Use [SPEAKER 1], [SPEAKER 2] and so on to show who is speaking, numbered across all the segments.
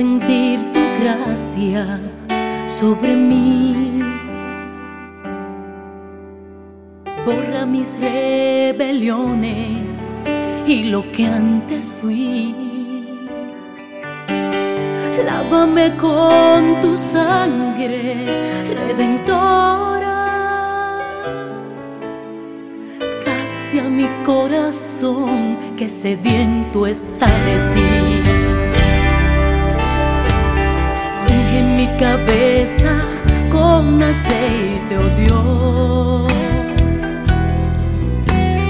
[SPEAKER 1] sentir tu gracia sobre mí. Borra mis rebeliones y lo que antes fui. Lávame con tu sangre redentora. Sacia mi corazón que sediento está de ti. Cabeza con aceite, oh Dios.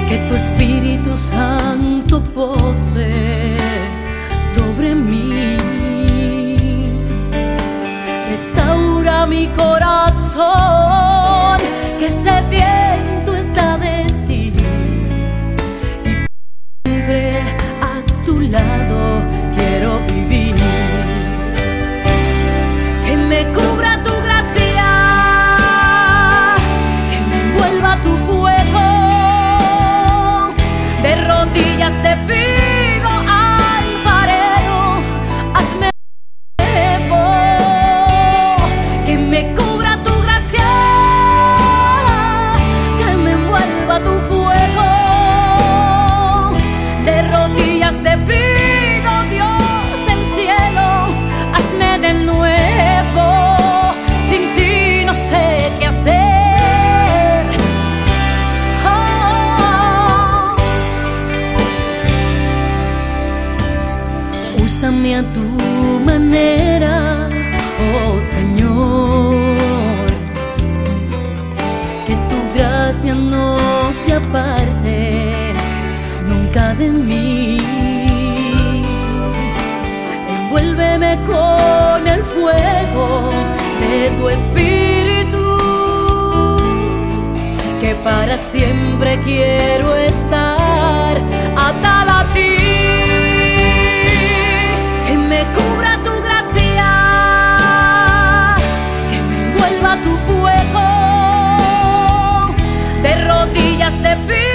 [SPEAKER 1] Que tu Espíritu Santo pose sobre mí. Restaura mi corazón tu manera, oh Señor. Que tu gracia no se aparte nunca de mí. Envuélveme con el fuego de tu espíritu, que para siempre quiero estar rodillas te pido,